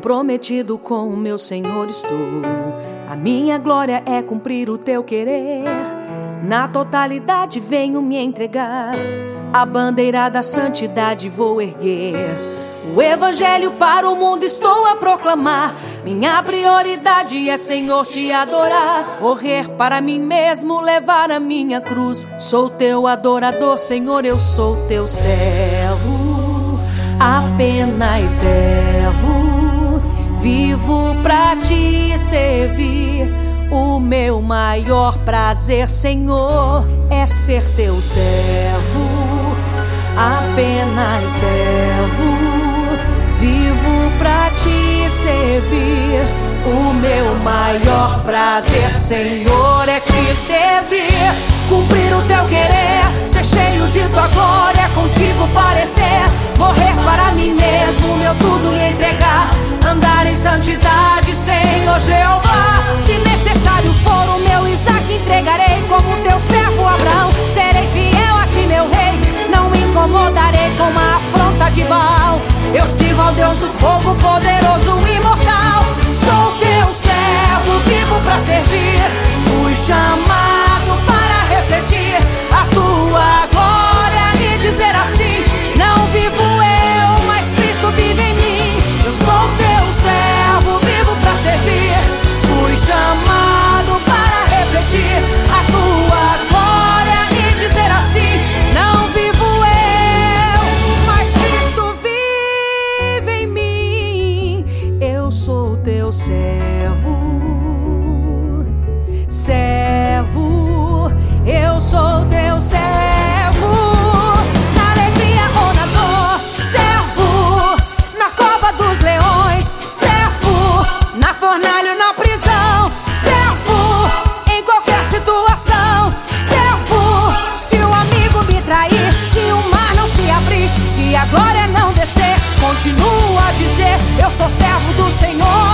Comprometido com o meu Senhor estou. A minha glória é cumprir o teu querer. Na totalidade venho me entregar. A bandeira da santidade vou erguer. O evangelho para o mundo estou a proclamar. Minha prioridade é, Senhor, te adorar. Morrer para mim mesmo, levar a minha cruz. Sou teu adorador, Senhor, eu sou teu servo. Apenas servo. Vivo para te servir. O meu maior prazer, Senhor, é ser teu servo. Apenas servo Vivo pra te servir. O meu maior prazer, Senhor, é te servir. Cumprir o teu querer, ser cheio de tua glória, contigo parecer. Morrer para mim mesmo, meu tudo santidade, Senhor Jeová. Se necessário for, o meu Isaac entregarei como teu servo Abraão. Serei fiel a ti, meu rei. Não me incomodarei com uma afronta de Baal. Eu sirvo ao Deus do fogo, poderoso, servo, servo. Eu sou teu servo. Na alegria ou na dor, servo. Na cova dos leões, servo. Na fornalha ou na prisão, servo. Em qualquer situação, servo. Se o amigo me trair, se o mar não se abrir, se a glória não descer, continuo a dizer: Eu sou servo do Senhor,